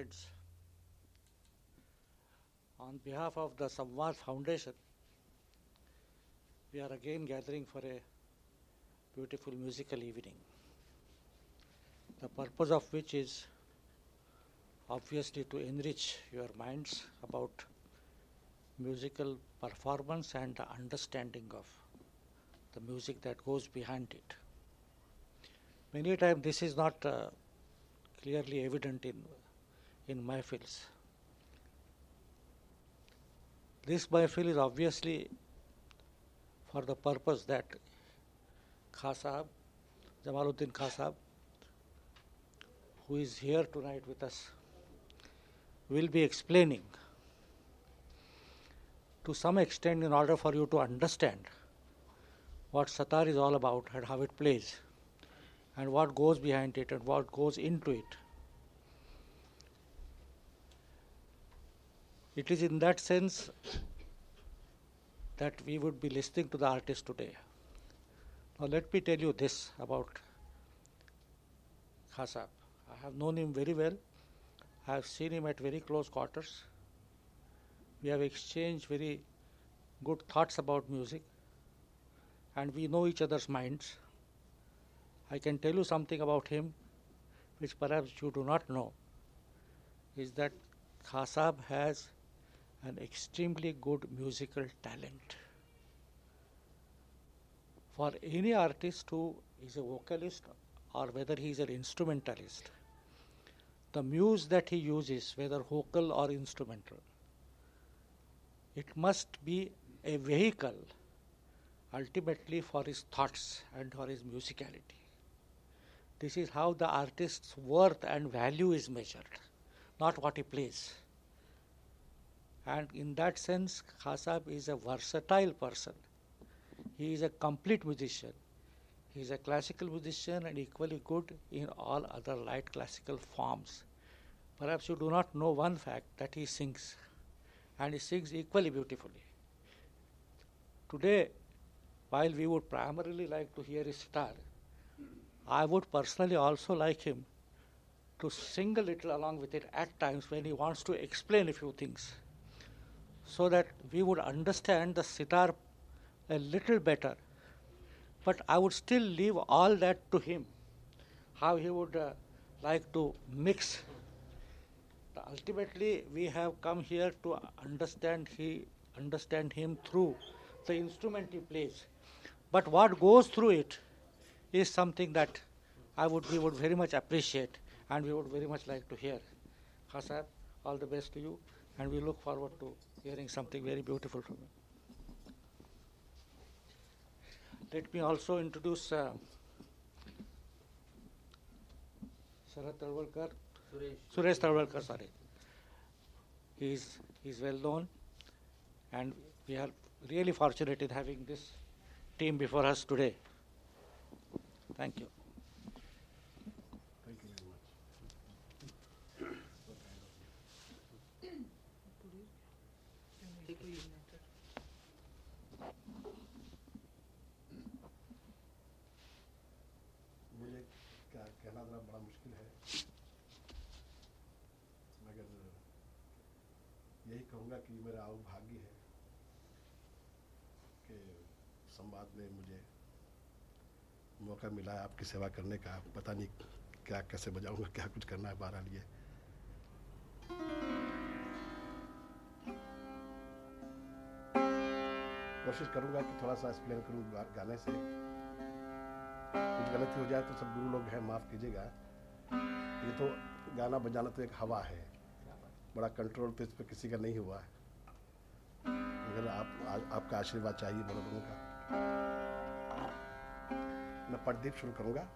friends. On behalf of the Samvad Foundation, we are again gathering for a beautiful musical evening. The purpose of which is obviously to enrich your minds about musical performance and the understanding of the music that goes behind it. Many times this is not uh, clearly evident in in my fields. This mahfil is obviously for the purpose that Kha Sahab, Jamaluddin Kha Sahab, who is here tonight with us, will be explaining to some extent in order for you to understand what Satar is all about and how it plays and what goes behind it and what goes into it. It is in that sense that we would be listening to the artist today. Now, let me tell you this about Kha Sahab. I have known him very well. I have seen him at very close quarters. We have exchanged very good thoughts about music and we know each other's minds. I can tell you something about him which perhaps you do not know is that Kha Sahab has an extremely good musical talent. For any artist who is a vocalist or whether he is an instrumentalist, the muse that he uses, whether vocal or instrumental, it must be a vehicle ultimately for his thoughts and for his musicality. This is how the artist's worth and value is measured, not what he plays. And in that sense, Kha Sahab is a versatile person. He is a complete musician. He is a classical musician and equally good in all other light classical forms. Perhaps you do not know one fact that he sings, and he sings equally beautifully. Today, while we would primarily like to hear his sitar, I would personally also like him to sing a little along with it at times when he wants to explain a few things so that we would understand the sitar a little better. But I would still leave all that to him, how he would uh, like to mix. Ultimately, we have come here to understand he understand him through the instrument he plays. But what goes through it is something that I would we would very much appreciate and we would very much like to hear. Kha Sahab, all the best to you, and we look forward to hearing something very beautiful from you. Let me also introduce uh, Sarath Tarwalkar, Suresh Tarwalkar, sorry. He is, he is well known, and we are really fortunate in having this team before us today. Thank you. मौका मिला है आपकी सेवा करने का। पता नहीं क्या कैसे बजाऊँगा क्या कुछ करना है बहरहाल ये। कोशिश करूँगा कि थोड़ा सा एक्सप्लेन करूँ गाने से। कुछ गलती हो जाए तो सब गुरु लोग हैं माफ़ कीजिएगा। ये तो गाना बजाना तो एक हवा है। बड़ा कंट्रोल तो इस पर किसी का नहीं हुआ है। मगर आप आ, आपका आशीर्वाद चाहिए बड़े लोगों का। मैं प्रदीप शुरू करूँगा।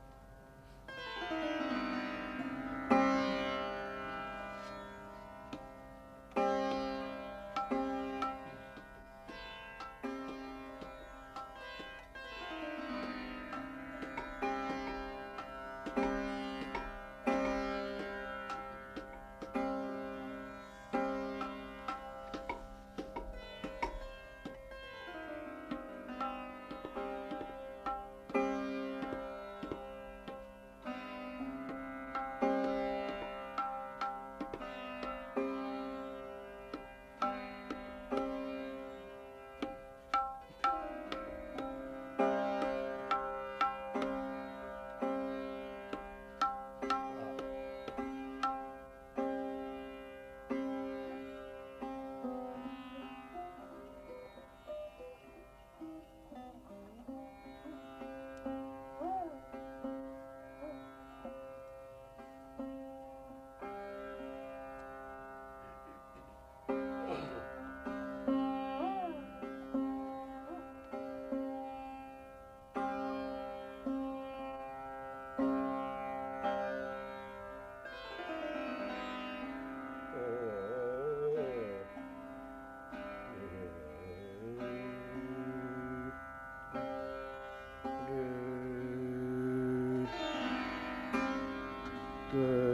Uh.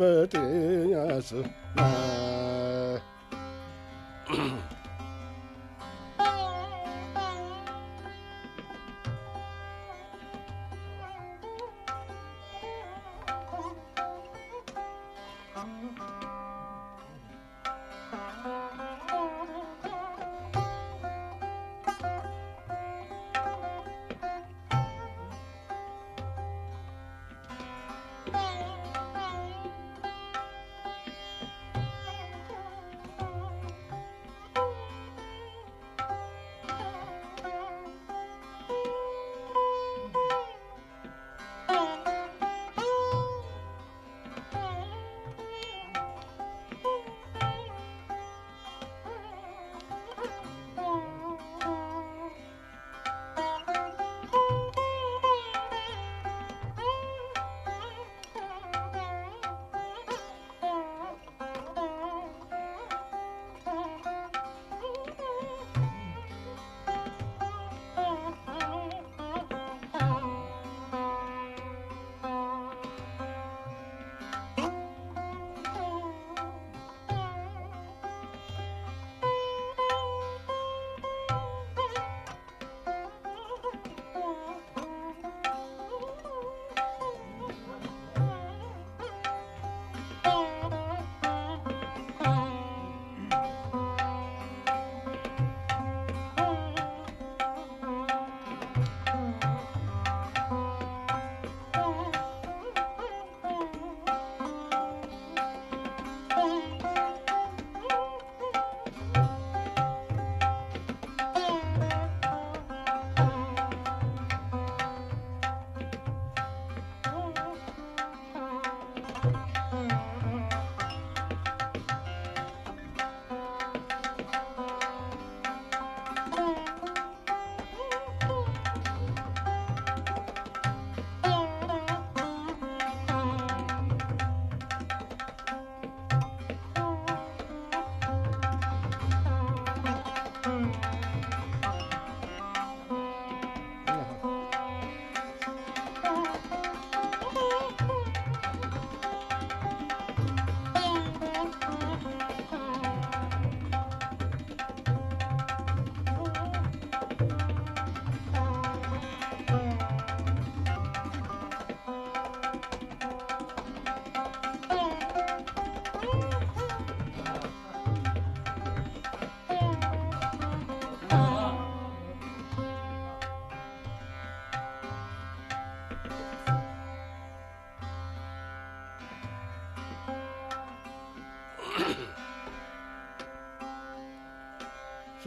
But it is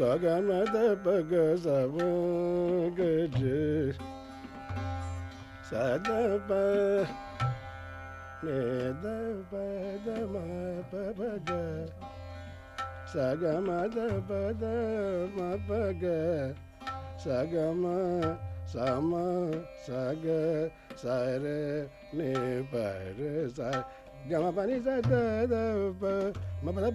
Eh, na. Sagamada paga savagaje Sadapa Neda pada ma paga Sagamada pada ma paga Sagama Sama Saga Sare Ne Pare Sa Gama Pani Sa Da Da Pa Ma Pada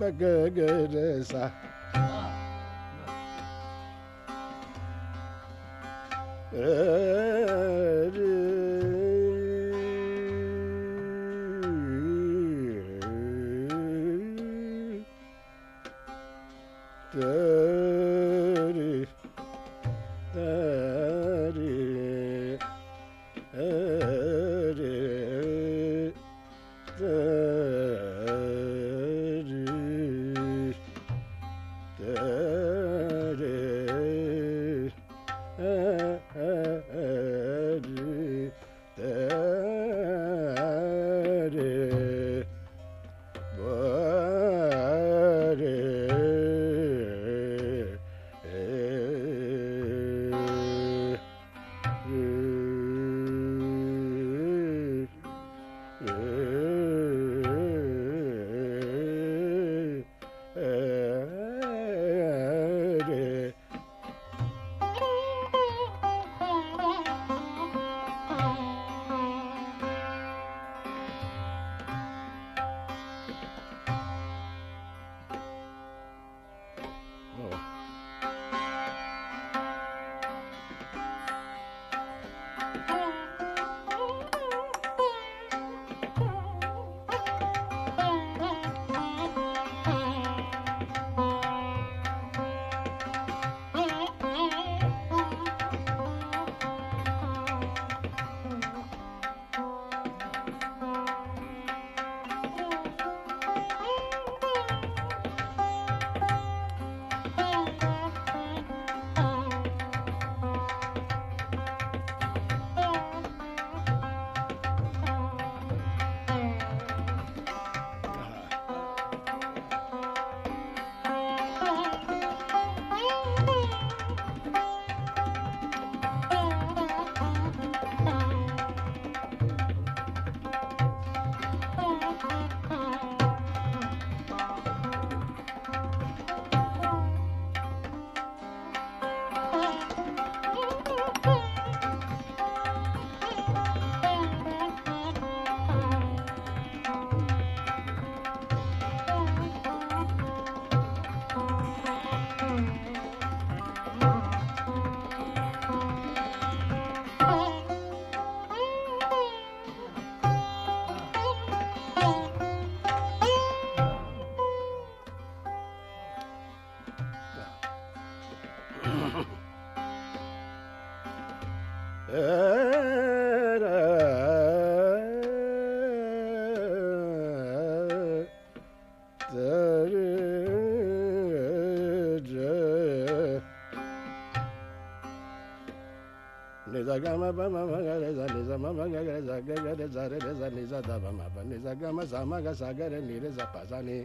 Ga ma ba ma ma ga re za niza ma ma ga ga za ga ga re za re re za niza da ba ma ba niza gama za ma ga sa ga re ni re za pa za ni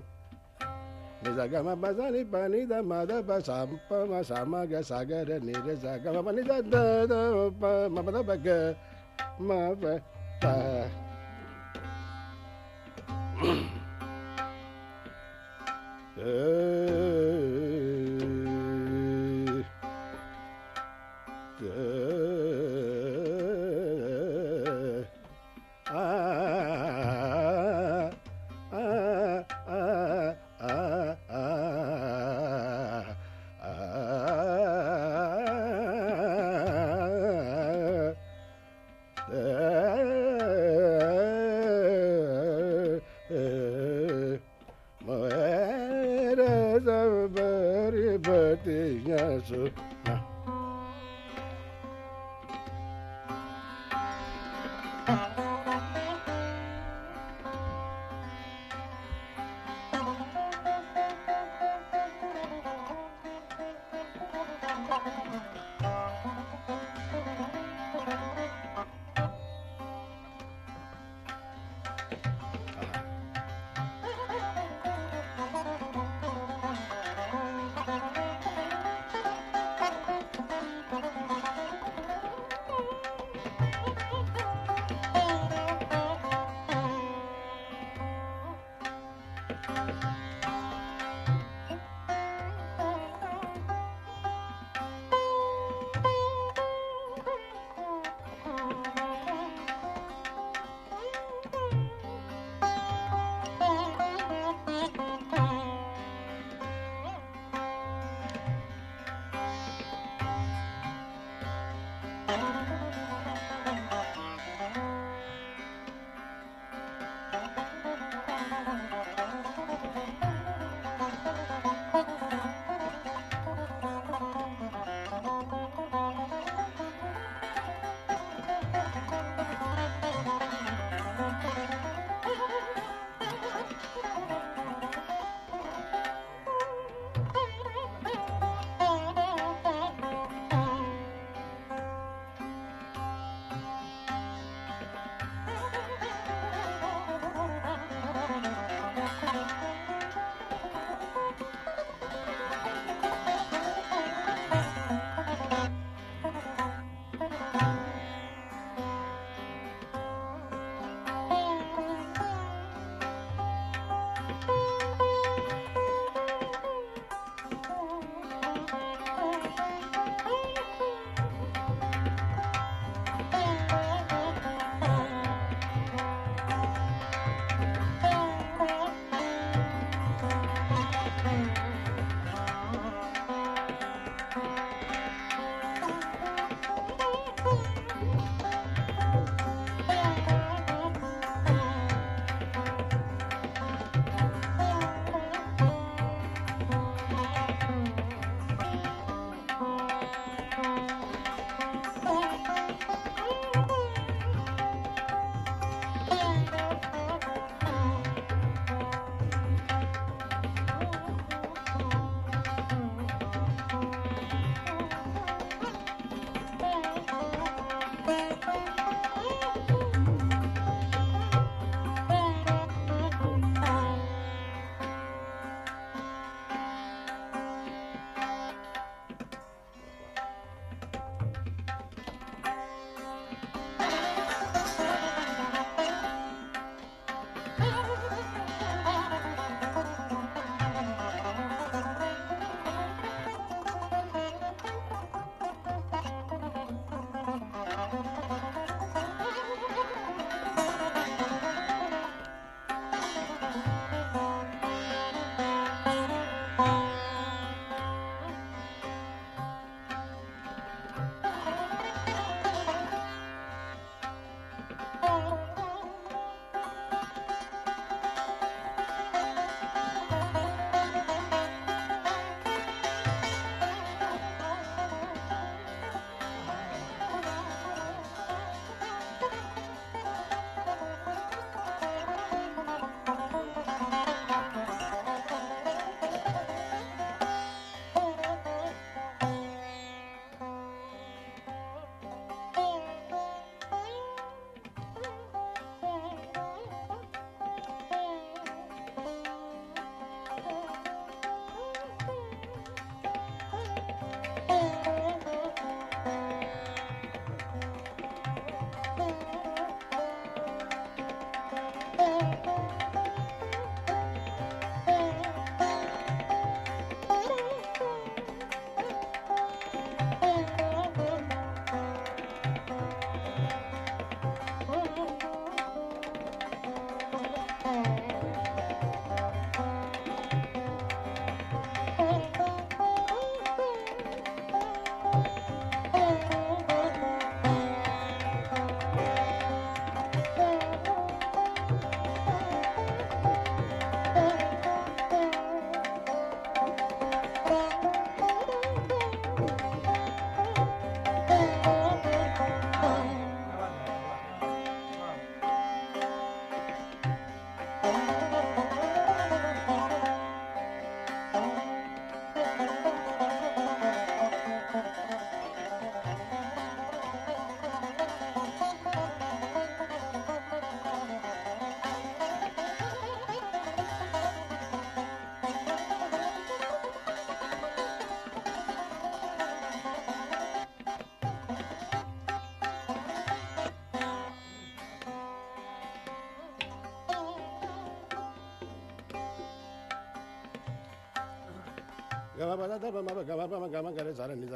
niza gama ba za ni pa ni da ma da ba sa pa ma sa ma ga sa ga re ni re za gama ba ni za da da pa ma ba da ba ga ma ba pa बाजा दर बाबा गबा बाबा gamma करे सारे नि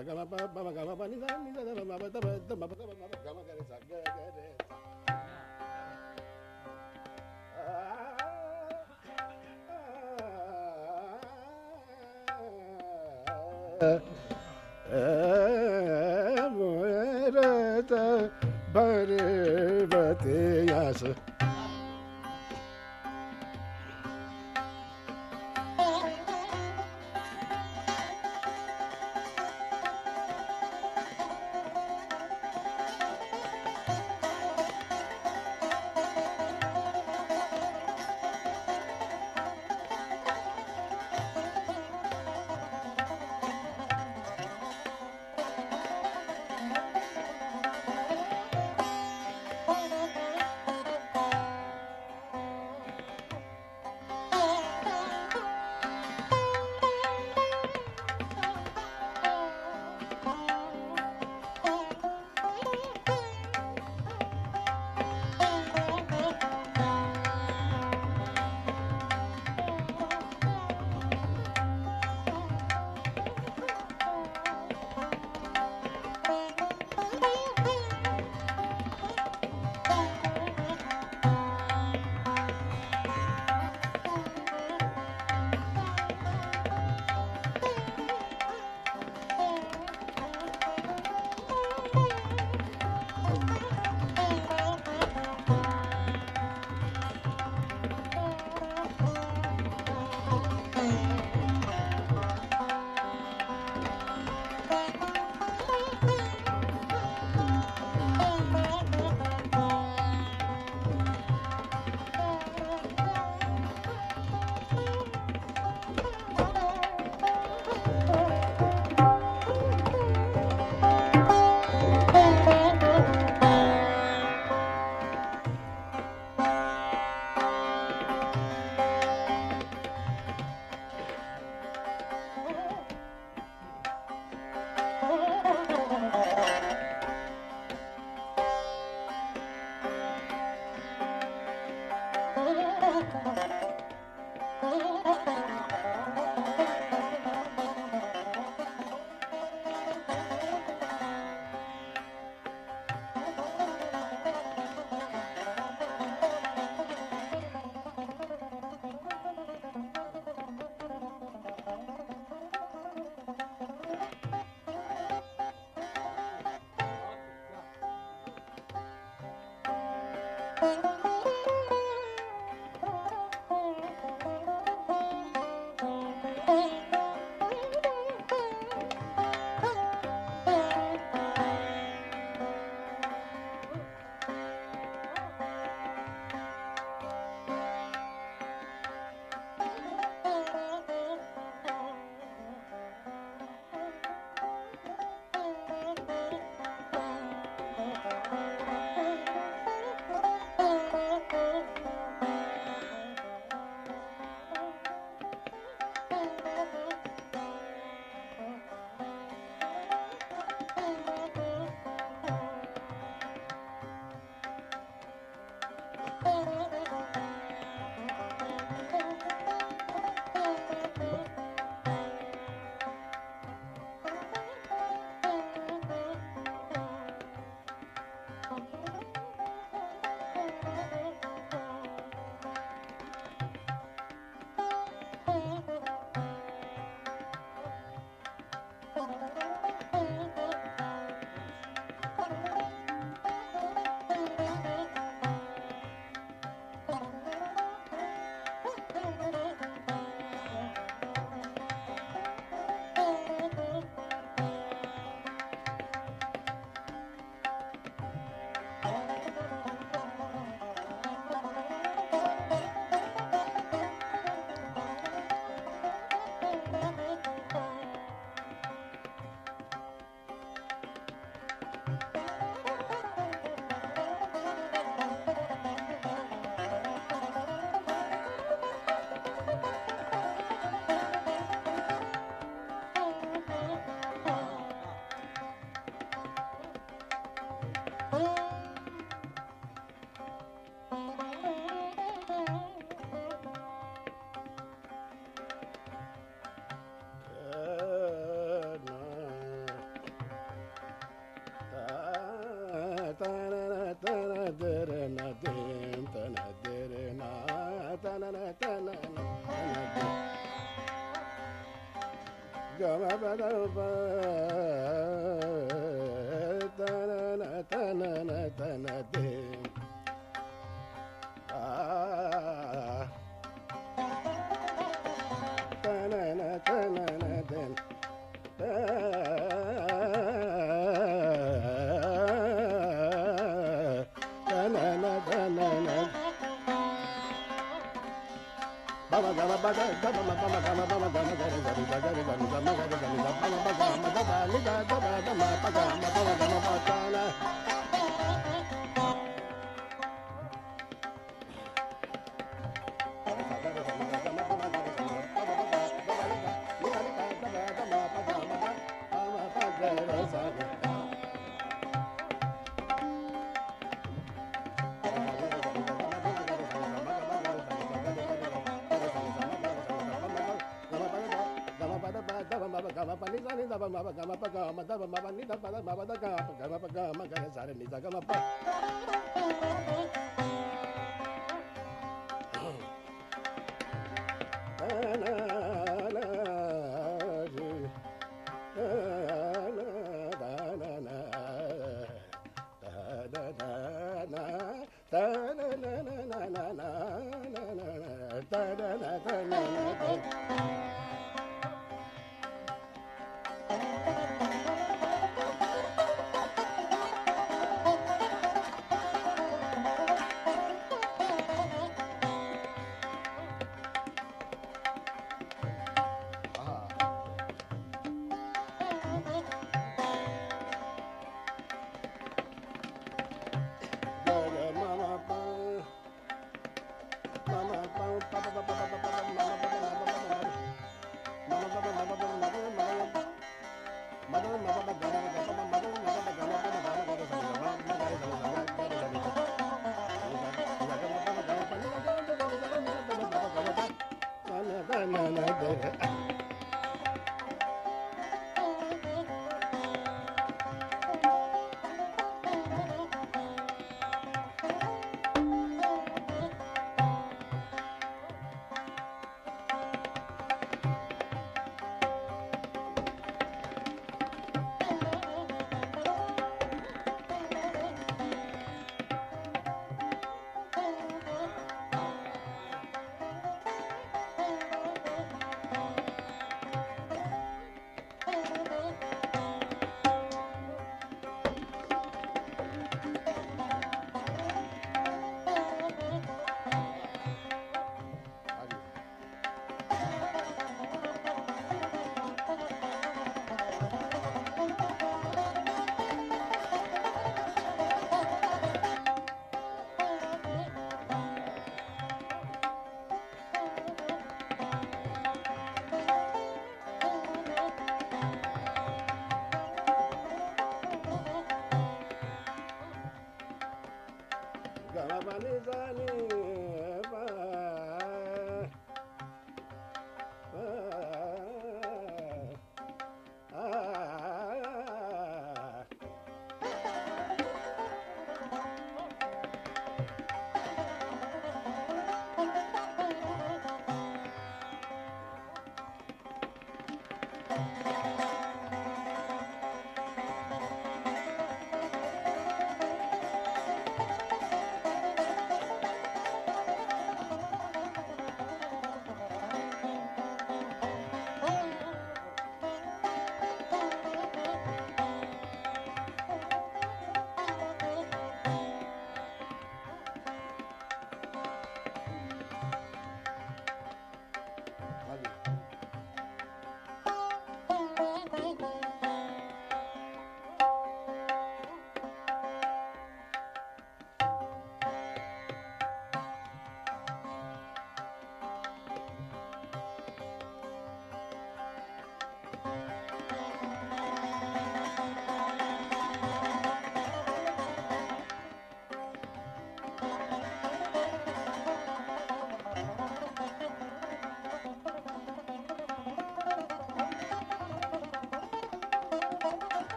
ba ba ba ba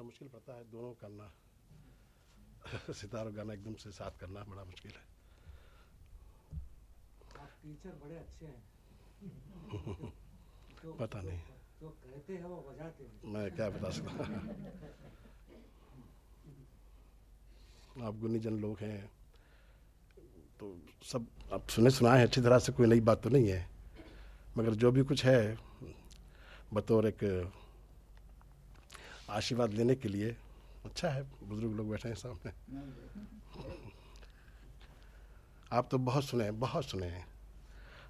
बड़ा मुश्किल पड़ता है दोनों करना। सितार और गाना एकदम से साथ करना बड़ा मुश्किल है। आप टीचर बड़े अच्छे हैं। जो, पता नहीं। जो कहते हैं वो बजाते हैं। मैं क्या बता सकता आप गुनीजन लोग हैं तो सब आप सुने सुनाए हैं अच्छी तरह से कोई नई बात तो नहीं है। मगर जो भी कुछ है बतौर एक आशीर्वाद लेने के लिए। अच्छा है, बुज़ुर्ग लोग बैठे हैं सामने। आप तो बहुत सुने हैं, बहुत सुने हैं।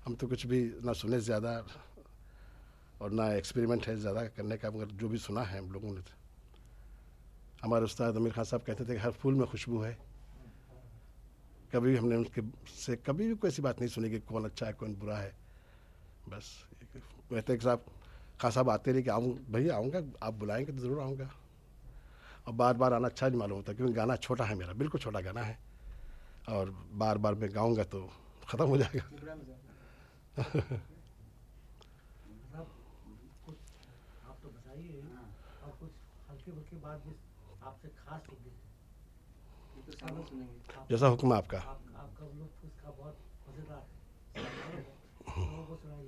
हम तो कुछ भी ना सुने ज़्यादा और ना एक्सपेरिमेंट है ज़्यादा करने का, मगर जो भी सुना है हम लोगों ने तो। हमारे उस्ताद अमीर खान साहब कहते थे कि हर फूल में खुशबू है। कभी हमने उनके से कभी भी कोई ऐसी बात नहीं सुनी कि कौन अच्छा है, कौन बुरा है। बस, कहते साहब साहब आते रहे कि आऊँ भैया आऊँगा आप बुलाएँगे तो ज़रूर आऊँगा। और बार बार आना अच्छा नहीं मालूम होता क्योंकि गाना छोटा है मेरा बिल्कुल छोटा गाना है। और बार बार मैं गाऊँगा तो ख़त्म हो जाएगा। साहब कुछ आप तो बताइए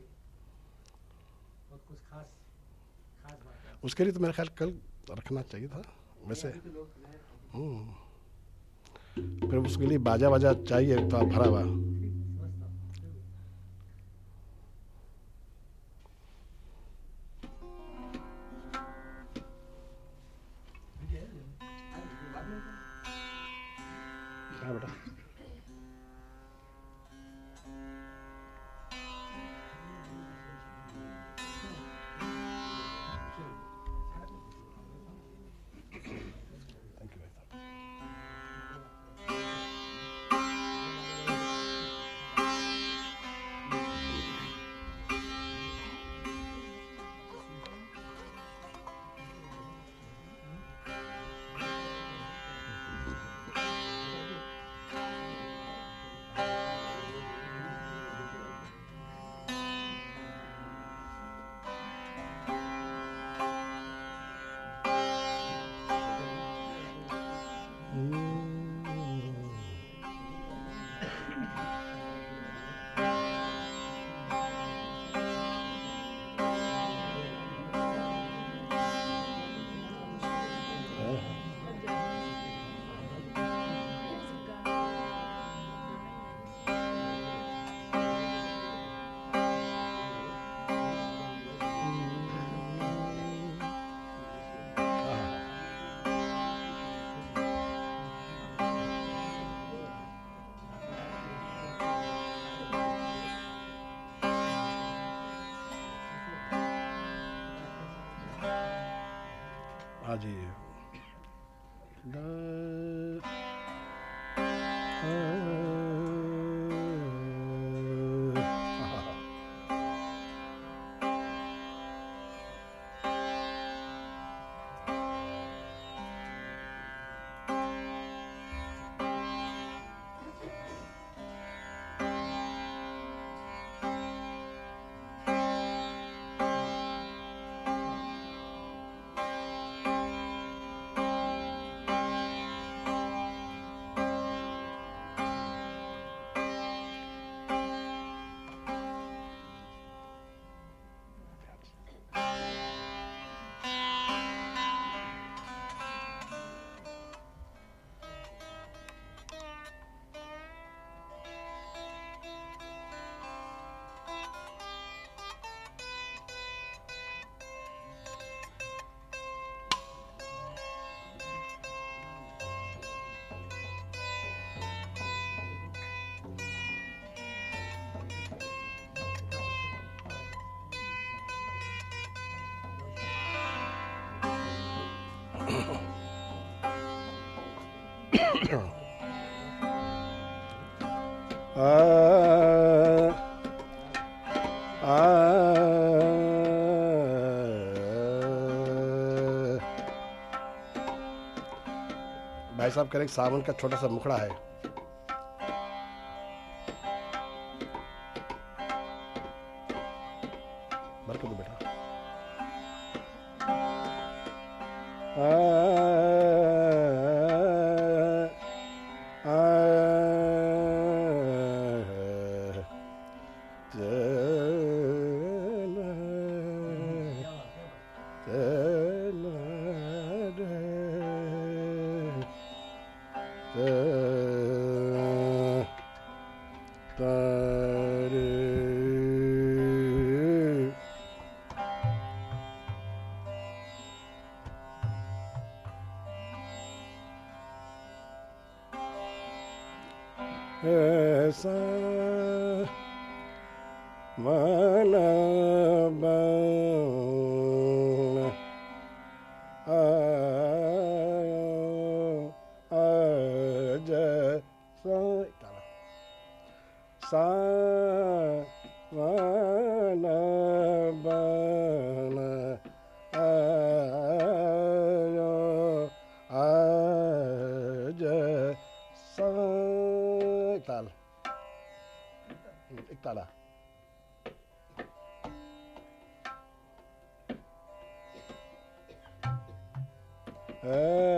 उसके लिए तो मेरा ख्याल कल रखना चाहिए था, वैसे। हम्म। फिर उसके लिए बाजा बाजा चाहिए तो भरा हुआ। बेटा? Adieu. भाई साहब कह रहे सावन का छोटा सा मुखड़ा है। sa Uh...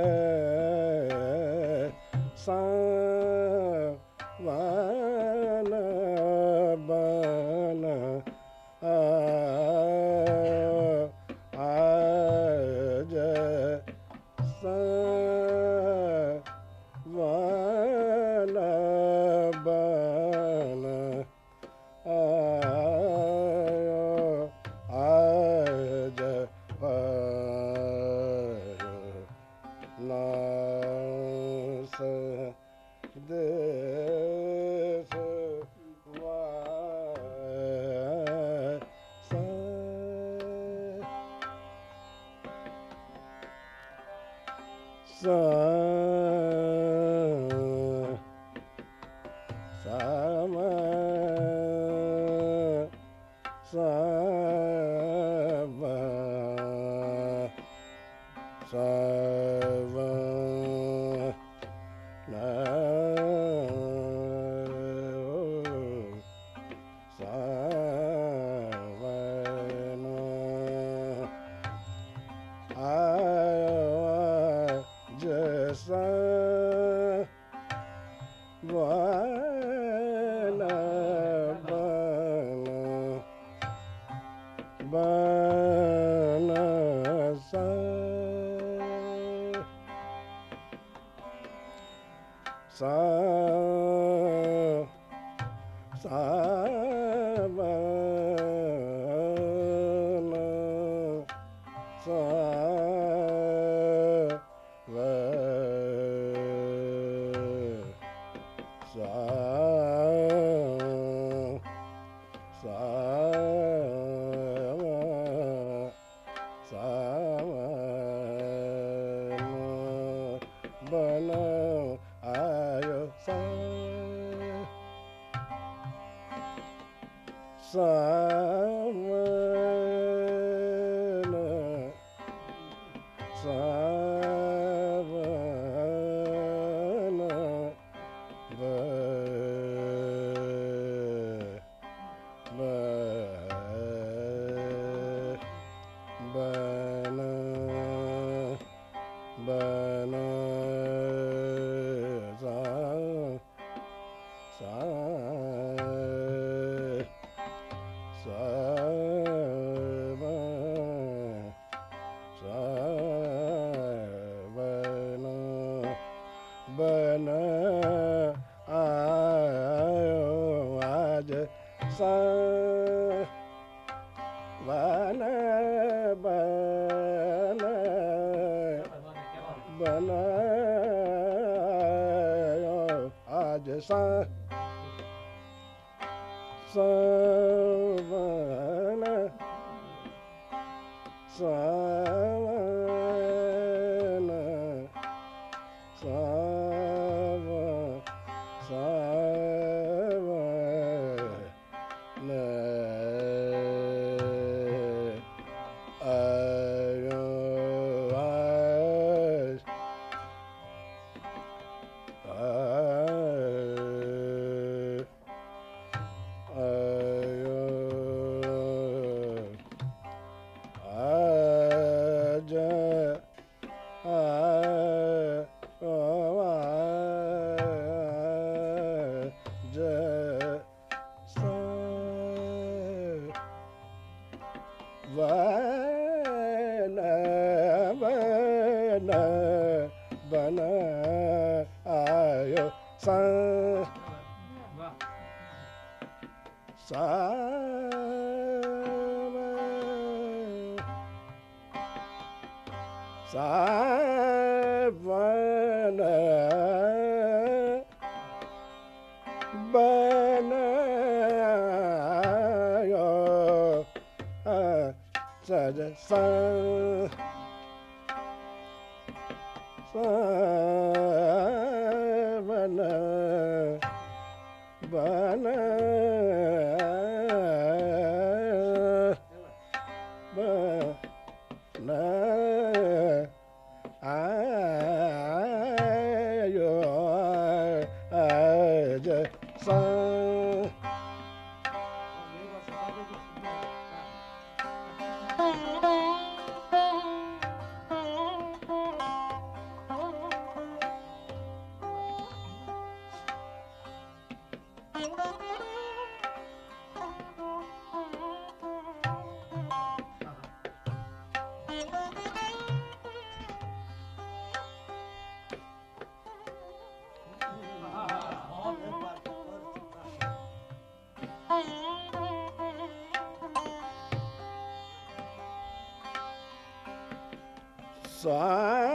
side.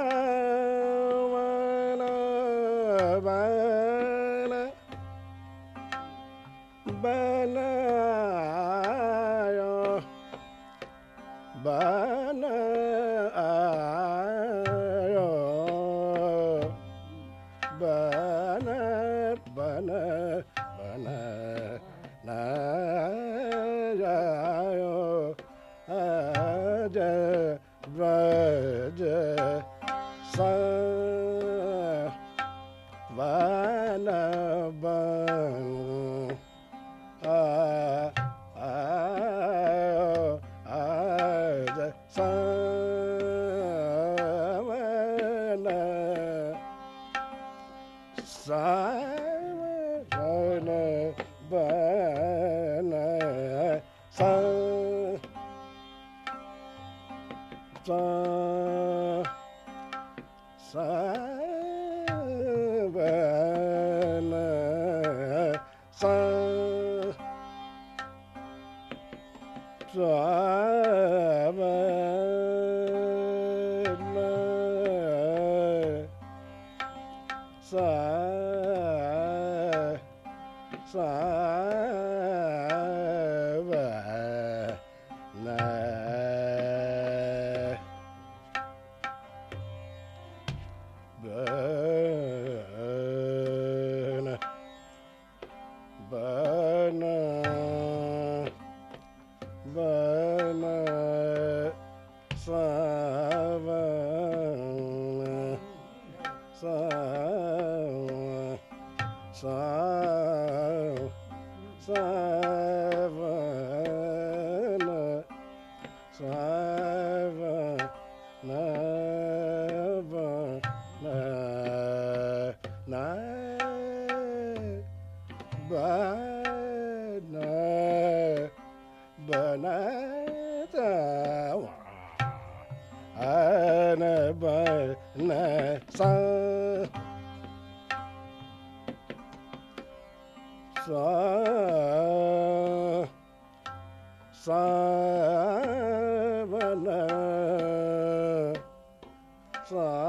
farklı.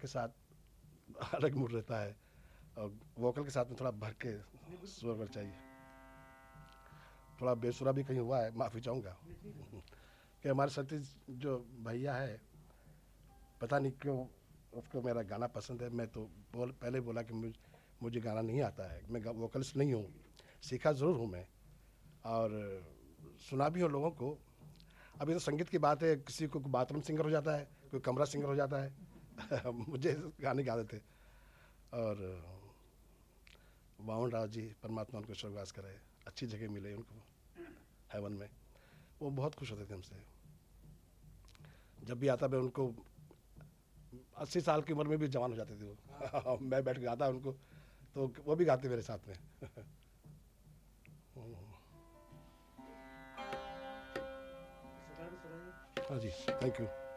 के साथ अलग मूड रहता है और वोकल के साथ में थोड़ा भर के स्वर पर चाहिए। थोड़ा बेसुरा भी कहीं हुआ है माफ़ी चाहूँगा। कि हमारे सतीश जो भैया है पता नहीं क्यों उसको मेरा गाना पसंद है। मैं तो बोल पहले बोला कि मुझ, मुझे गाना नहीं आता है। मैं वोकलिस्ट नहीं हूँ। सीखा ज़रूर हूँ मैं। और सुना भी हूँ लोगों को। अभी तो संगीत की बात है किसी को बाथरूम सिंगर हो जाता है कोई कमरा सिंगर हो जाता है। मुझे गाने गाते थे और वाउन राव जी परमात्मा उनको स्वर्गवास करे अच्छी जगह मिले उनको हेवन में। वो बहुत खुश होते थे हमसे। जब भी आता मैं उनको, अस्सी साल की उम्र में भी जवान हो जाते थे वो। मैं बैठ गाता उनको तो वो भी गाते मेरे साथ में। हाँ जी थैंक यू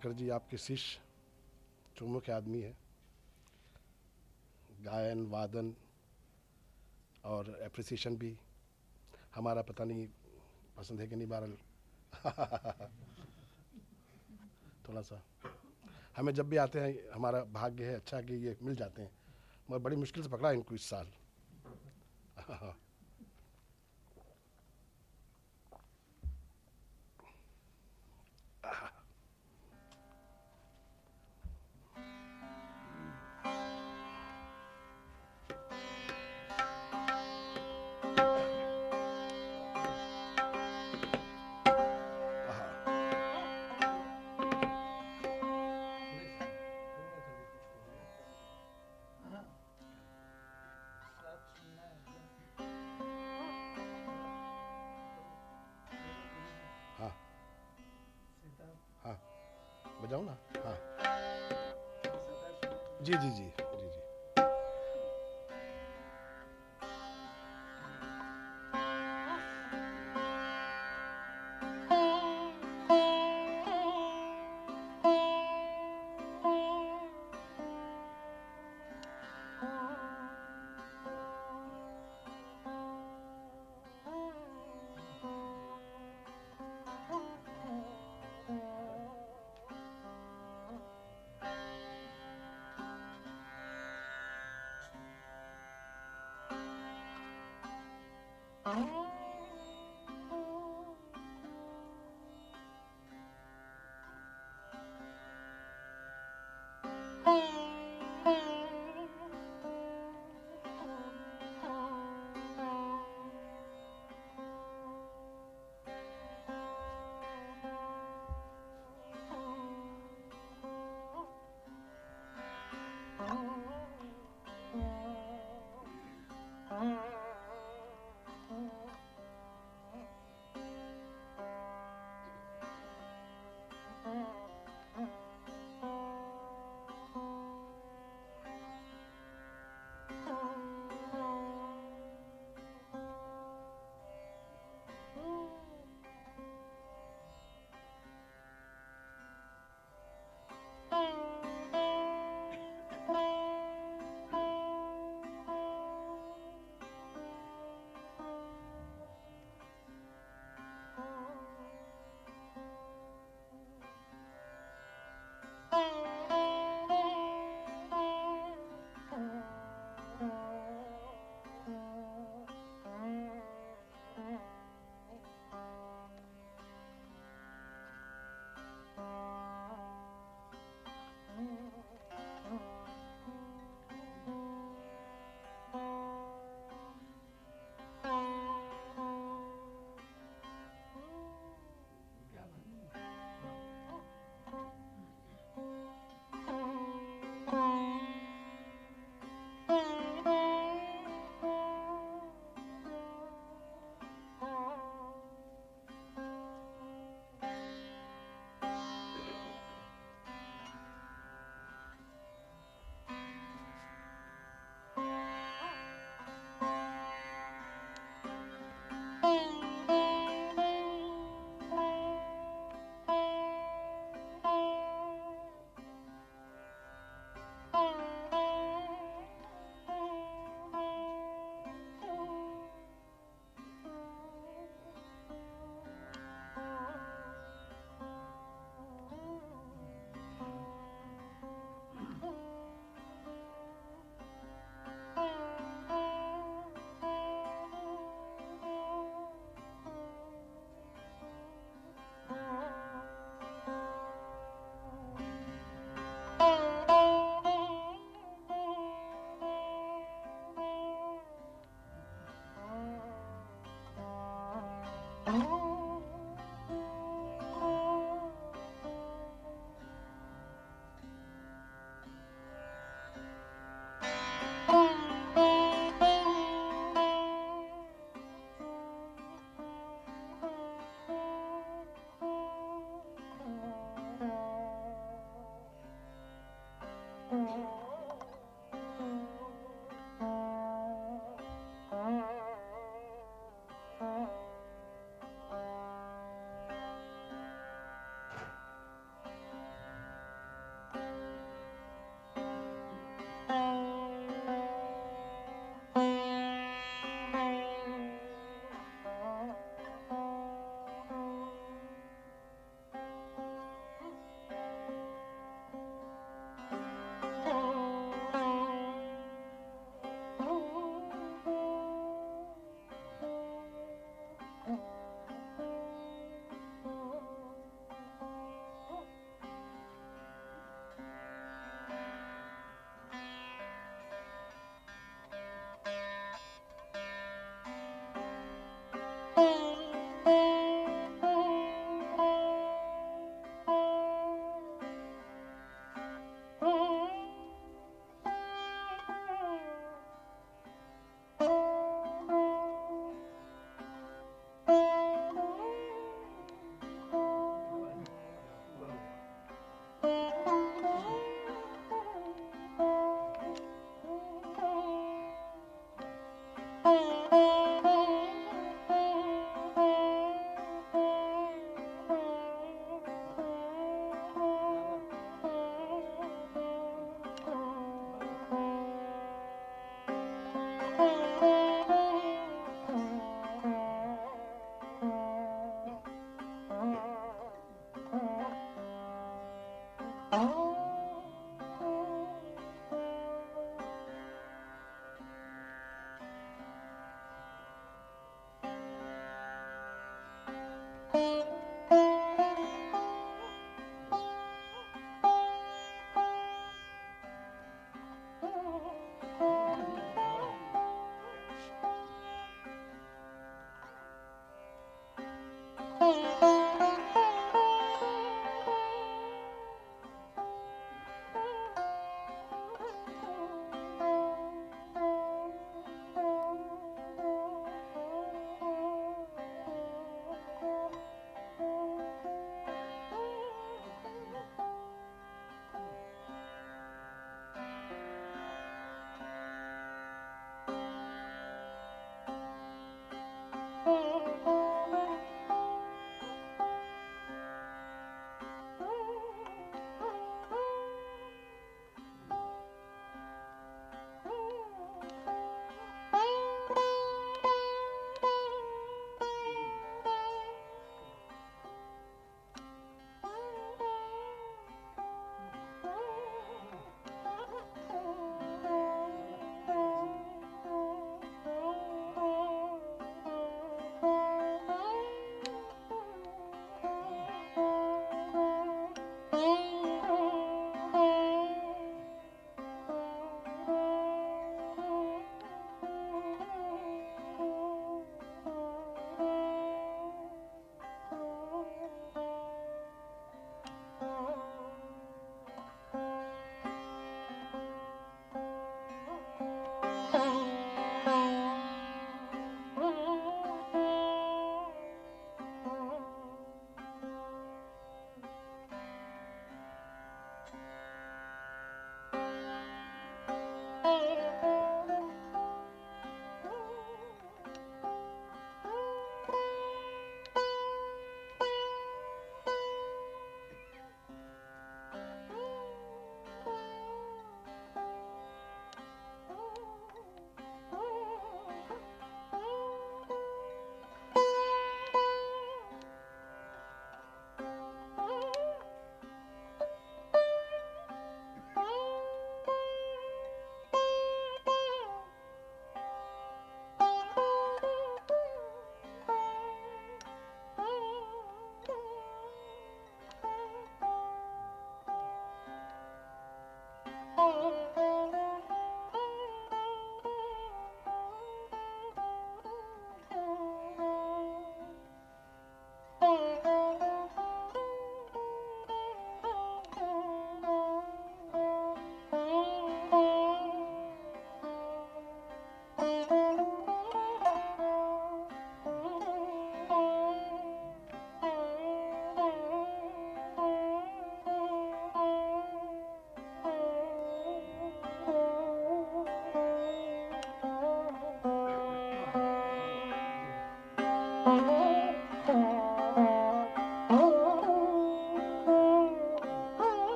तलवकर जी, आपके शिष्य चुम्बो आदमी है। गायन, वादन और एप्रिसिएशन भी। हमारा पता नहीं, पसंद है कि नहीं बहरहाल थोड़ा सा। हमें जब भी आते हैं, हमारा भाग्य है अच्छा कि ये मिल जाते हैं। मगर बड़ी मुश्किल से पकड़ा इनको इस साल।